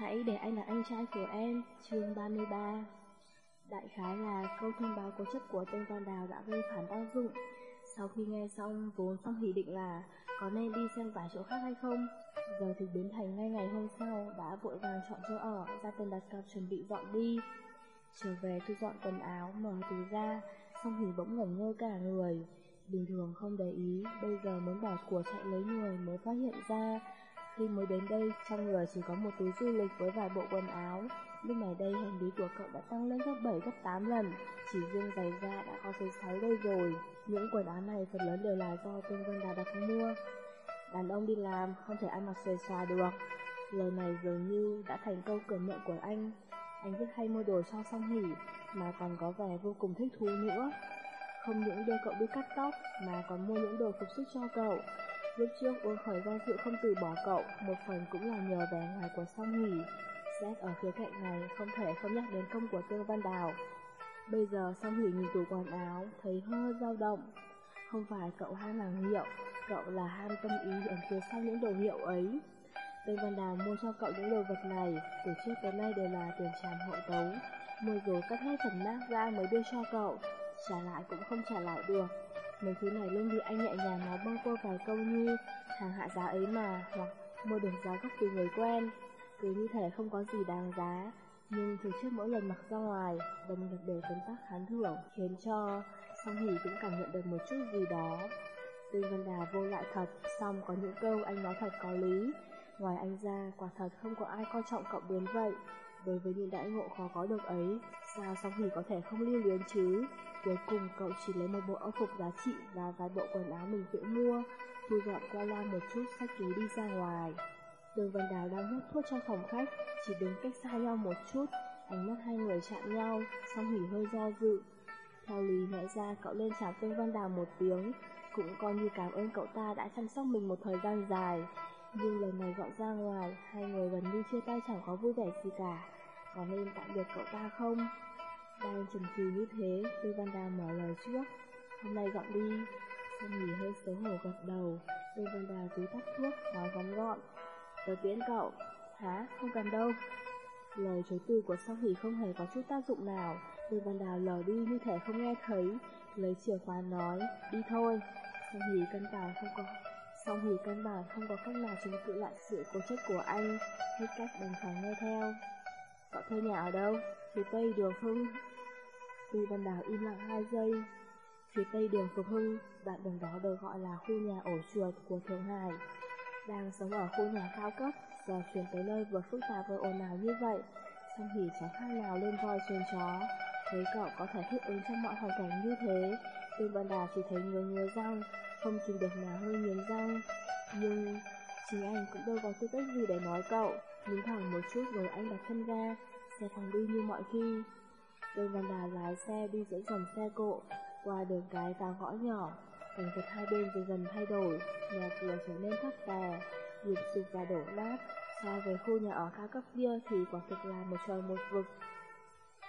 Hãy để anh là anh trai của em, chương 33 Đại khái là câu thông báo cố chấp của tên con Đào đã gây phản tác dụng. Sau khi nghe xong, vốn Phong Hỷ định là có nên đi xem vài chỗ khác hay không. Giờ thì biến thành ngay ngày hôm sau, đã vội vàng chọn chỗ ở, ra tên đặt cặp chuẩn bị dọn đi. Trở về thu dọn quần áo, mở túi ra, Phong Hỷ bỗng ngẩn ngơ cả người. Bình thường không để ý, bây giờ muốn bỏ của chạy lấy người mới phát hiện ra. Khi mới đến đây, trong người chỉ có một túi du lịch với vài bộ quần áo. Lúc này đây hành lý của cậu đã tăng lên gấp 7 gấp 8 lần, chỉ riêng giày da đã có tới 6 đôi rồi. Những quần áo này phần lớn đều là do tên Vân Đà đặt mua. Đàn ông đi làm không thể ăn mặc xòe xòa được. Lời này dường như đã thành câu cửa miệng của anh. Anh rất hay mua đồ cho song hỉ, mà còn có vẻ vô cùng thích thú nữa. Không những đưa cậu đi cắt tóc, mà còn mua những đồ phục sức cho cậu. Lúc trước Uông Khởi do sự không từ bỏ cậu, một phần cũng là nhờ vẻ ngoài của song hỉ. Xét ở khía cạnh này không thể không nhắc đến công của Tương Văn Đào. Bây giờ song hỉ nhìn tủ quần áo, thấy hơi dao động. Không phải cậu ham hàng hiệu, cậu là ham tâm ý ẩn phía sau những đồ hiệu ấy. Tương Văn Đào mua cho cậu những đồ vật này, từ trước tới nay đều là tiền tràm hậu tấu. Mua rồi cắt hết phần nát ra mới đưa cho cậu, trả lại cũng không trả lại được. Mấy thứ này luôn bị anh nhẹ nhàng nói bâng quơ vài câu như hàng hạ giá ấy mà, hoặc mua được giá gấp từ người quen. Cứ như thể không có gì đáng giá, nhưng từ trước mỗi lần mặc ra ngoài, đồng nghiệp đều tấm tác khán thưởng, khiến cho song hỉ cũng cảm nhận được một chút gì đó. Tư Vân Đà vô lại thật, xong có những câu anh nói thật có lý. Ngoài anh ra, quả thật không có ai coi trọng cậu đến vậy. Đối với những đại ngộ khó có được ấy, sao song hỉ có thể không lưu luyến chứ? Cuối cùng cậu chỉ lấy một bộ áo phục giá trị và vài bộ quần áo mình tự mua, thu dọn qua loa một chút sách túi đi ra ngoài. Đường Văn Đào đang hút thuốc trong phòng khách, chỉ đứng cách xa nhau một chút, ánh mắt hai người chạm nhau, xong hỉ hơi do dự. Theo lý lẽ ra cậu lên chào Tương Văn Đào một tiếng, cũng coi như cảm ơn cậu ta đã chăm sóc mình một thời gian dài. Nhưng lần này gọi ra ngoài, hai người gần như chia tay chẳng có vui vẻ gì cả. Có nên tạm biệt cậu ta không? Đang chần trừ như thế, Tư Văn Đào mở lời trước. Hôm nay dọn đi. Xong nghỉ hơi xấu hổ gật đầu. Tư Văn Đào túi tắt thuốc, nói ngắn gọn. Tớ tiễn cậu. Hả? Không cần đâu. Lời chối từ của song hỉ không hề có chút tác dụng nào. Tư Văn Đào lờ đi như thể không nghe thấy. Lấy chìa khóa nói, đi thôi. Song hỉ cân bản không có Song hỉ căn bản không có cách nào chứng cự lại sự cố chấp của anh, hết cách đành phải nghe theo. Cậu thuê nhà ở đâu? Phía tây đường Hưng. Tư Văn Đào im lặng hai giây. Phía tây đường Phục Hưng, đoạn đường đó được gọi là khu nhà ổ chuột của Thượng Hải. Đang sống ở khu nhà cao cấp, giờ chuyển tới nơi vừa phức tạp vừa ồn ào như vậy, song Hỷ chẳng khác nào lên voi trên chó. Thấy cậu có thể thích ứng trong mọi hoàn cảnh như thế, Tư Văn Đào chỉ thấy ngứa ngứa răng, không chịu được nào hơi nghiến răng. Nhưng chính anh cũng đâu có tư cách gì để nói cậu, nhìn thẳng một chút rồi anh đặt chân ra, xe phòng đi như mọi khi. Đường Văn Đà lái xe đi giữa dòng xe cộ, qua đường cái và ngõ nhỏ, cảnh vật hai bên dần dần thay đổi, nhà cửa trở nên thấp tè, nhịp sụp và đổ nát. So với khu nhà ở cao cấp kia thì quả thực là một trời một vực.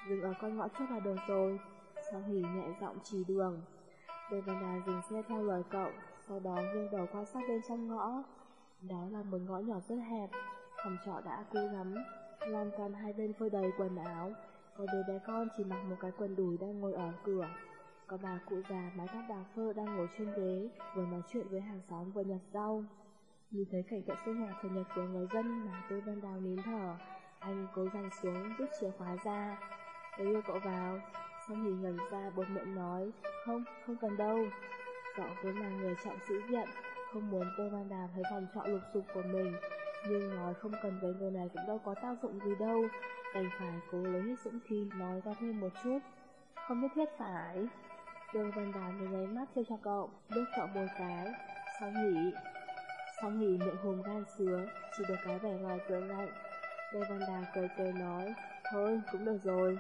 Dừng ở con ngõ trước là đường rồi, sau hỉ nhẹ giọng chỉ đường. Đường Văn Đà dừng xe theo lời cậu, sau đó nghiêng đầu quan sát bên trong ngõ. Đó là một ngõ nhỏ rất hẹp, phòng trọ đã cũ lắm, lan can hai bên phơi đầy quần áo, có đứa bé con chỉ mặc một cái quần đùi đang ngồi ở cửa. Có bà cụ già mái tóc bạc phơ đang ngồi trên ghế, vừa nói chuyện với hàng xóm vừa nhặt rau. Nhìn thấy cảnh tượng sinh hoạt thường nhật của người dân mà Tư Văn Đào nín thở, anh cố dành xuống rút chìa khóa ra. Tôi đưa cậu vào, xong thì ngẩn ra bột miệng nói, không, không cần đâu. Cậu vốn là người trọng sĩ diện, không muốn Tư Văn Đào thấy phòng trọ lục sục của mình, nhưng nói không cần với người này cũng đâu có tác dụng gì đâu, đành phải cố lấy hết dũng khí nói ra thêm một chút. Không nhất thiết phải. Đường Văn Đào mới nháy mắt cho cho cậu, bước cậu một cái, Sau nghỉ. sau nghỉ miệng hùm gan sứa, chỉ được cái vẻ ngoài cười lạnh. Đường Văn Đào cười cười nói, thôi cũng được rồi.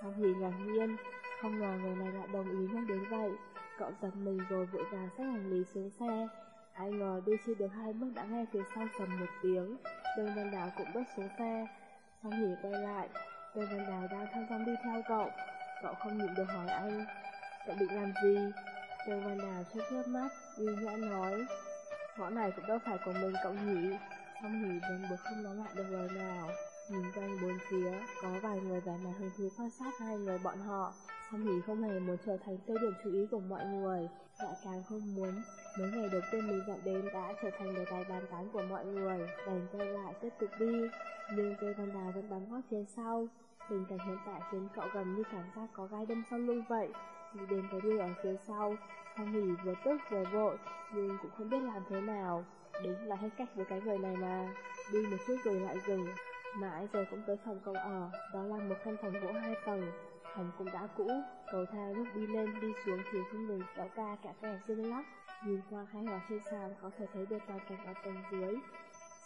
Sau nghỉ ngạc nhiên, không ngờ người này lại đồng ý nhắc đến vậy. Cậu giật mình rồi vội vàng xách hành lý xuống xe. Ai ngờ đi chưa được hai bước đã nghe phía sau trầm một tiếng. Đường Văn Đào cũng bước xuống xe. Xong nghỉ quay lại, Tên Văn Đào đang thong dong đi theo cậu. Cậu không nhịn được hỏi anh, cậu định làm gì? Tên Văn Đào chớp chớp mắt, uy nhã nói, ngõ này cũng đâu phải của mình cậu nhỉ. Xong nghỉ đến bực không nói lại được lời nào. Nhìn quanh bốn phía, có vài người vẻ mặt hứng thú quan sát hai người bọn họ. Phong Hỷ không hề muốn trở thành tiêu điểm chú ý của mọi người, lại càng không muốn mấy ngày đầu tiên mình dọn đến đã trở thành đề tài bàn tán của mọi người, đành quay lại tiếp tục đi. Nhưng cây Văn Đào vẫn bám gót phía sau. Tình cảnh hiện tại khiến cậu gần như cảm giác có gai đâm sau lưng vậy. Đi đến cái đuôi ở phía sau, Phong Hỷ vừa tức vừa vội, nhưng cũng không biết làm thế nào. Đúng là hết cách với cái người này mà. Đi một chút rồi lại dừng. Mãi rồi cũng tới phòng cậu ở, đó là một căn phòng gỗ hai tầng. Thành cũng đã cũ, cầu thang lúc đi lên đi xuống thì không ngừng kéo ca cả vẻ dương lắc. Nhìn qua khai hỏa trên sàn có thể thấy được toàn cảnh ở tầng dưới.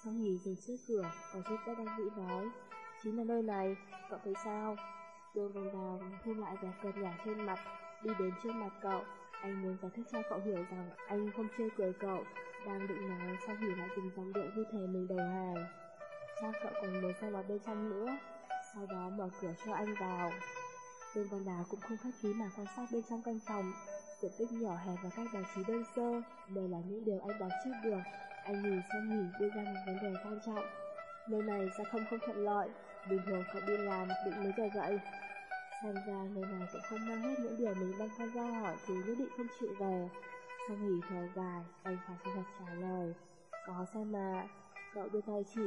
Sau nghỉ dừng trước cửa, có chút bất đang vĩ nói. Chính là nơi này, cậu thấy sao? Đôi vòng đào thu lại vẻ cợt nhả trên mặt, đi đến trước mặt cậu. Anh muốn giải thích cho cậu hiểu rằng anh không chơi cười cậu, đang định nói sau hỉ lại dùng dòng điện như thể mình đầu hàng. Sao cậu còn muốn xem vào bên trong nữa? Sau đó mở cửa cho anh vào tên Văn nào cũng không khách khí mà quan sát bên trong căn phòng. Diện tích nhỏ hẹp và các bài trí đơn sơ, đều là những điều anh đoán trước được. Anh nhìn xong nghỉ đưa ra một vấn đề quan trọng. Nơi này sẽ không không thuận lợi, bình thường phải đi làm định mấy giờ vậy? Xem ra nơi này cũng không mang hết những điều mình đang tham gia hỏi thì nhất định không chịu về. Xong nghỉ thở dài, anh phải thành thật trả lời. Có sao mà, cậu đưa tay chỉ,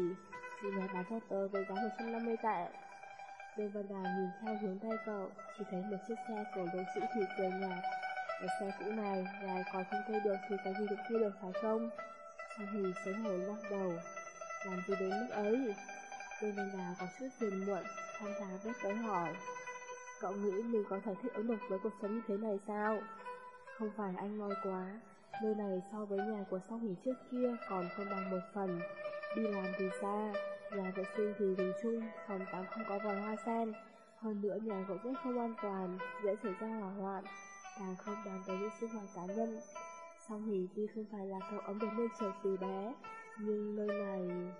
thì nhà bán cho tớ với giá 150 tệ. Dương Văn Đào nhìn theo hướng tay cậu, chỉ thấy một chiếc xe của lỗ sĩ thủy cười nhạt. Ở xe cũ này, ngài còn không thuê được thì cái gì cũng thuê được phải không? Sao thì xấu hổ lắc đầu. Làm gì đến mức ấy? Dương Văn Đào có chút phiền muộn, tham gia bước tới hỏi. Cậu nghĩ mình có thể thích ứng được với cuộc sống như thế này sao? Không phải anh nói quá, nơi này so với nhà của Song Hỉ trước kia còn không bằng một phần. Đi làm thì xa, nhà vệ sinh thì dùng chung, phòng tắm không có vòi hoa sen. Hơn nữa nhà gỗ rất không an toàn, dễ xảy ra hỏa hoạn, càng không bàn tới những sinh hoạt cá nhân. Song Hỷ tuy không phải là cậu ấm được nuôi trời từ bé, nhưng nơi này...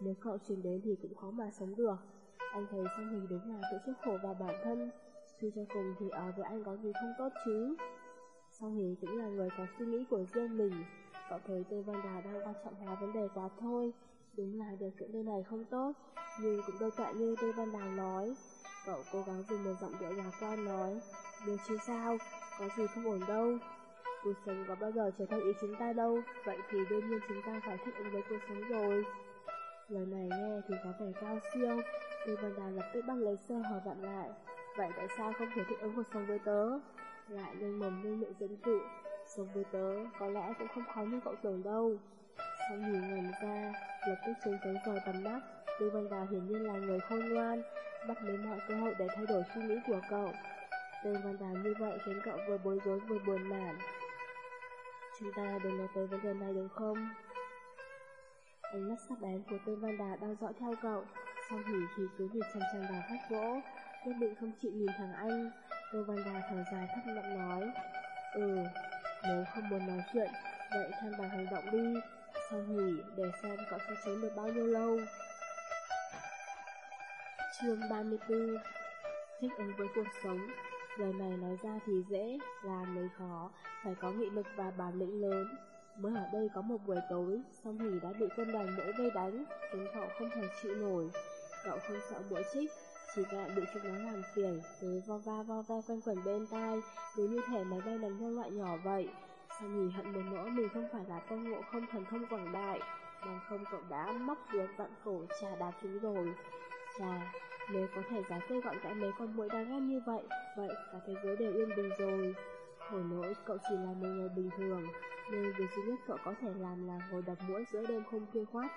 Nếu cậu chuyển đến thì cũng khó mà sống được. Anh thấy Song Hỷ đúng là tự chuốc khổ vào bản thân, suy cho cùng thì ở với anh có gì không tốt chứ. Song Hỷ cũng là người có suy nghĩ của riêng mình, cậu thấy Tây Văn Đà đang quan trọng hóa vấn đề quá thôi. Đúng là điều kiện nơi này không tốt, nhưng cũng đâu tệ như Tây Văn Đào nói. Cậu cố gắng dùng một giọng điệu lạc quan nói, đừng chứ sao, có gì không ổn đâu. Cuộc sống có bao giờ trở thành ý chúng ta đâu, vậy thì đương nhiên chúng ta phải thích ứng với cuộc sống rồi. Lời này nghe thì có vẻ cao siêu, Tư Văn Đào lập tức bắt lấy sơ hở bạn lại, vậy tại sao không thể thích ứng cuộc sống với tớ? Lại lên mồm lên miệng dẫn dụ, sống với tớ có lẽ cũng không khó như cậu tưởng đâu. Sau nhìn ngầm ra, lập tức xuống tới vào tầm mắt, Tư Văn Đào hiển nhiên là người khôn ngoan, bắt lấy mọi cơ hội để thay đổi suy nghĩ của cậu. Tư Văn Đào như vậy khiến cậu vừa bối rối vừa buồn nản. Chúng ta đừng nói tới vấn đề này được không? Ánh mắt sắc bén của Tư Văn Đào đang dõi theo cậu, sau hỉ thì cứ nhìn chăm chăm vào khách gỗ, nhất định không chịu nhìn thẳng anh. Tư Văn Đào thở dài thấp giọng nói, Ừ, nếu không muốn nói chuyện, vậy tham bằng hành động đi, sau nghỉ để xem cậu sẽ trốn được bao nhiêu lâu. Chương 34 Thích ứng với cuộc sống Lời này nói ra thì dễ, làm mới khó, phải có nghị lực và bản lĩnh lớn. Mới ở đây có một buổi tối, song hỉ đã bị quân đoàn mũi vây đánh, khiến cậu không thể chịu nổi. Cậu không sợ mũi trích, chỉ ngại bị chúng nó làm phiền, cứ vo va vo ve quanh quẩn bên tai, cứ như thể máy bay đánh nhau loại nhỏ vậy. Sao nhỉ hận một nỗi mình không phải là tôn ngộ không thần thông quảng đại, bằng không cậu đã móc ruột vặn cổ trà đá chúng rồi. Chà, nếu có thể giải quyết gọn gãi mấy con mũi đang ghét như vậy, vậy cả thế giới đều yên bình rồi. Hồi nỗi cậu chỉ là một người bình thường, nên việc duy nhất cậu có thể làm là ngồi đập mũi giữa đêm không khuya khoát.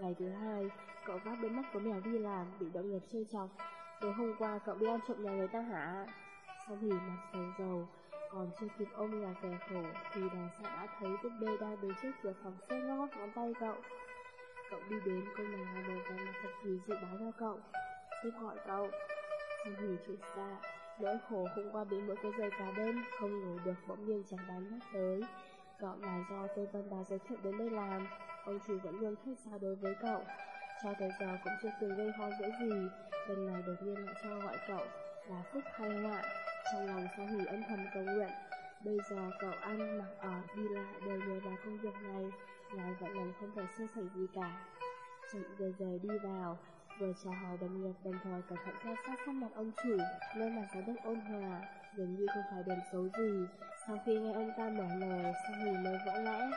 Ngày thứ hai, cậu vác bên mắt có mèo đi làm, bị động nghiệp chơi chọc. Tối hôm qua cậu đi ăn trộm nhà người ta hả? Sau thì mặt dầu dầu, còn chưa kịp ôm nhà kẻ khổ thì đàn xã đã thấy búp bê đang đứng trước cửa phòng xếp ngót ngón tay cậu. Cậu đi đến cô nàng một cái mặt thật kỳ dị báo cho cậu. Tôi hỏi cậu. Không hề chuyện xa, nỗi khổ hôm qua bị mỗi cái giày cả đêm không ngủ được bỗng nhiên chẳng bán nhắc tới. Cậu là do tôi Vân Bà giới thiệu đến đây làm, ông chủ vẫn luôn khách xa đối với cậu. Cho tới giờ cũng chưa từng gây ho dễ gì, lần này đột nhiên lại cho gọi cậu là phúc hay họa. Trong lòng Sa Hỷ âm thầm cầu nguyện, bây giờ cậu ăn, mặc ở, đi lại đều nhờ vào công việc này, lại vẫn lần không thể sơ sẩy gì cả. Chậm rời rời đi vào, vừa chào hỏi đồng nghiệp đồng thời cẩn thận theo sát sắc mặt ông chủ, nên mà gió đất ôn hòa, dường như không phải điểm xấu gì. Sau khi nghe ông ta mở lời, sa Hỷ mới vỡ lẽ.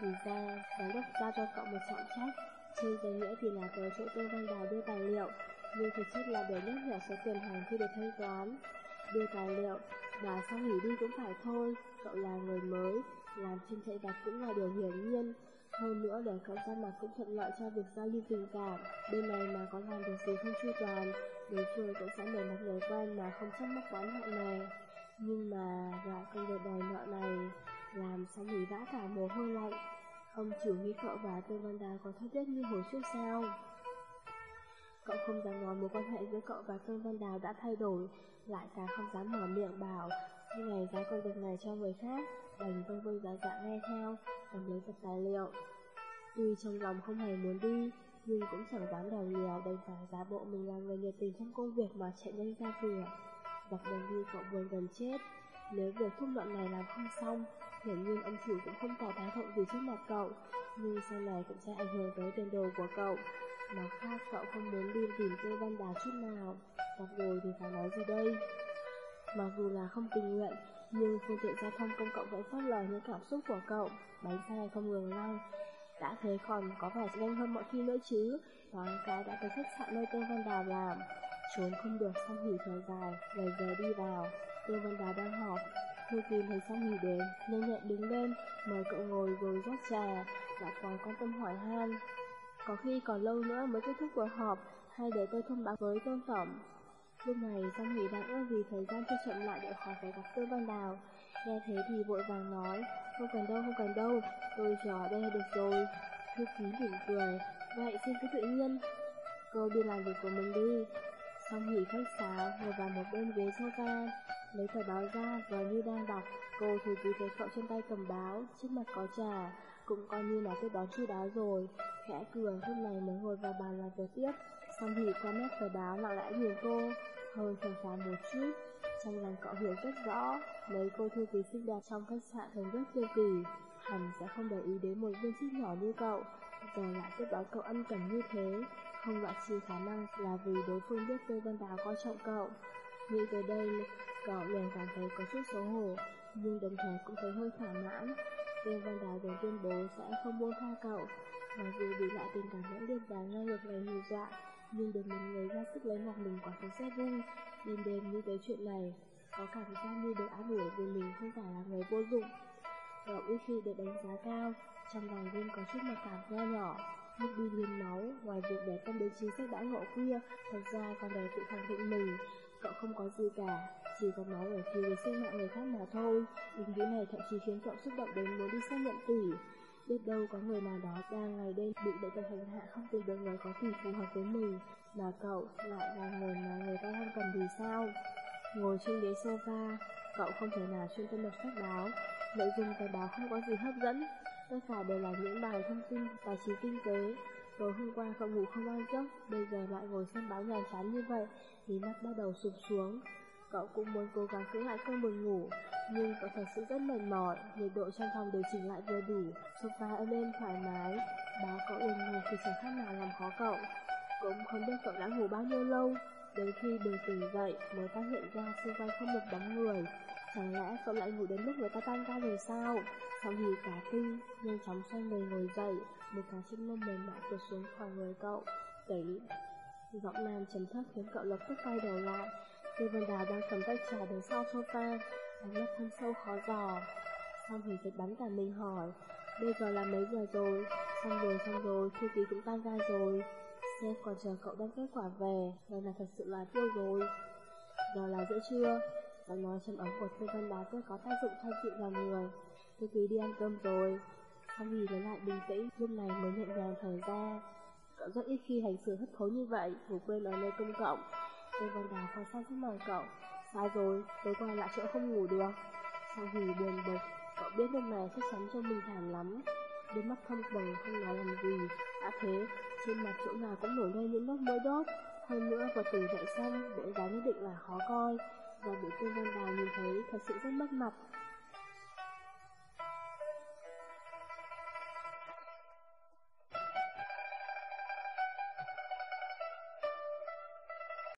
Thì ra, giám đốc giao cho cậu một trọng trách. Trên danh nghĩa thì là tới chỗ Tô Văn Đào đưa tài liệu, nhưng thực chất là để nhắc nhở số tiền hàng khi được thanh toán. Đưa tài liệu, và sau nghỉ đi cũng phải thôi, cậu là người mới, làm trên chạy vặt cũng là điều hiển nhiên. Hơn nữa để cậu ra mặt cũng thuận lợi cho việc giao lưu tình cảm. Bên này mà có làm được gì không chu toàn, đối phương cũng sẽ để mặt người quen mà không chắc mắc quán nặng này Nhưng mà loại công việc đòi nợ này làm sau nghỉ vã cả mồ hôi lạnh. Ông chủ nghĩ cậu và Tô Văn Đào có thân thiết như hồi trước sao? Cậu không dám nói mối quan hệ giữa cậu và Phương Văn Đào đã thay đổi, lại càng không dám mở miệng bảo như ngày giá công việc này cho người khác, đành vâng vâng dạ dạ nghe theo, cầm lấy tập tài liệu. Tuy trong lòng không hề muốn đi, nhưng cũng chẳng dám đào nhiều, đành phải giả bộ mình là người nhiệt tình trong công việc mà chạy nhanh ra cửa. Dọc đường đi cậu buồn gần chết, nếu việc thúc luận này làm không xong, hiển nhiên ông chủ cũng không tỏ thái độ gì trước mặt cậu, nhưng sau này cũng sẽ ảnh hưởng tới tiền đồ của cậu. Mặt khác cậu không muốn đi tìm tôi Văn đá chút nào, gặp rồi thì phải nói gì đây? Mặc dù là không tình nguyện, nhưng phương tiện giao thông công cộng vẫn phát lời những cảm xúc của cậu, bánh xe không ngừng lăn. Đã thế còn có vẻ nhanh hơn mọi khi nữa chứ, toán cái đã tới khách sạn nơi Tô Văn Đào làm. Trốn không được xong hỉ thở dài, Ngày giờ đi vào. Tô Văn Đào đang họp, Thư tìm thấy xong hỉ đến, nhanh nhẹn đứng lên, mời cậu ngồi rồi rót trà, lại còn quan tâm hỏi han. Có khi còn lâu nữa mới kết thúc cuộc họp, hay để tôi thông báo với tôn tổng. Lúc này Song Hỷ đang ước vì thời gian cho chậm lại để khỏi phải gặp Tư Văn Đào. Nghe thế thì vội vàng nói, không cần đâu, không cần đâu, tôi chờ ở đây được rồi. Thư ký mỉm cười, vậy xin cứ tự nhiên. Cô đi làm việc của mình đi. Song Hỷ khách sáo, ngồi vào một bên ghế sofa, lấy tờ báo ra và như đang đọc. Cô thư ký thấy cậu trên tay cầm báo, trước mặt có trà, cũng coi như là tôi đón chu đáo rồi. Khẽ cười, lúc này mới ngồi vào bàn làm việc tiếp. Song thì qua mép tờ báo lặng lẽ nhìn cô, hơi phản phản một chút. Trong lòng cậu hiểu rất rõ, mấy cô thư ký xinh đẹp trong khách sạn thường rất kiêu kỳ. Hẳn sẽ không để ý đến một viên chức nhỏ như cậu, giờ lại tiếp đón cậu ân cần như thế. Không loại trừ khả năng là vì đối phương biết Tây Văn Đào coi trọng cậu. Nghĩ tới đây, cậu liền cảm thấy có chút xấu hổ, nhưng đồng thời cũng thấy hơi thỏa mãn. Tiêu Văn Đào liền tuyên bố sẽ không buông tha cậu, mặc dù bị lại tình cảm lẫn liệt và ngang ngược này hù dọa, nhưng được một người ra sức lấy lòng mình quả thật rất vui. Đêm đêm như cái chuyện này, có cảm giác như được ám ủi vì mình không phải là người vô dụng. Cậu ít khi được đánh giá cao, trong lòng Vinh có chút mặc cảm nho nhỏ. Lúc đi liền máu, ngoài việc để tâm đến chính sách đã ngộ kia, thật ra còn để tự khẳng định mình. Cậu không có gì cả, chỉ có máu ở phía sinh mạng người khác mà thôi. Ý nghĩ này thậm chí khiến cậu xúc động đến muốn đi xác nhận tỷ. Biết đâu có người nào đó đang ngày đêm bị bệnh tật hành hạ không tìm được người có thể phù hợp với mình, mà cậu lại là người mà người ta đang cần thì sao? Ngồi trên ghế sofa, cậu không thể nào chuyên tâm đọc sách báo. Nội dung tờ báo không có gì hấp dẫn, tất cả đều là những bài thông tin tài chính kinh tế. Tối hôm qua cậu ngủ không ăn giấc, bây giờ lại ngồi xem báo nhàm chán như vậy, thì mắt bắt đầu sụp xuống. Cậu cũng muốn cố gắng cưỡng lại cơn buồn ngủ, nhưng cậu thật sự rất mệt mỏi, nhiệt độ trong phòng điều chỉnh lại vừa đủ, sofa êm êm thoải mái, báo cậu yên ngủ thì chẳng khác nào làm khó cậu. Cũng không biết cậu đã ngủ bao nhiêu lâu, đến khi đường tỉnh dậy mới phát hiện ra xung quanh không một bóng người. Chẳng lẽ cậu lại ngủ đến lúc người ta tan ca rồi sao? Sau khi cả kinh, nhanh chóng xoay người ngồi dậy, một cái chiếc lông mềm mại tuột xuống khỏi người cậu. Tỉnh. Giọng nam trầm thấp khiến cậu lập tức quay đầu lại. Tiêu Vân Đào đang cầm tay trà đứng sau sofa, ánh mắt thâm sâu khó dò. Xong thì giật bắn cả mình hỏi, bây giờ là mấy giờ rồi? Xong rồi, xong rồi, thư ký cũng tan ra rồi. Sếp còn chờ cậu đem kết quả về, đây là thật sự là tiêu rồi. Giờ là giữa trưa, giọng nói trầm ấm của Tiêu Văn Đào rất có tác dụng thay dịu lòng người. Thư ký đi ăn cơm rồi. Xong thì lấy lại bình tĩnh, lúc này mới nhận vàng thở ra. Cậu rất ít khi hành xử hấp hối như vậy, ngủ quên ở nơi công cộng. Tiêu Văn đào quan sát trước mặt cậu. Sai rồi, tối qua lại chỗ không ngủ được. Sau khi buồn bực, cậu biết lúc này chắc chắn cho mình thảm lắm. Đôi mắt thâm quầng không nói làm gì, đã thế, trên mặt chỗ nào cũng nổi lên những nốt mỡ đốt. Hơn nữa vào tỉnh dậy xong, bộ dáng nhất định là khó coi. Và bị Tiêu Văn Đào nhìn thấy thật sự rất mất mặt,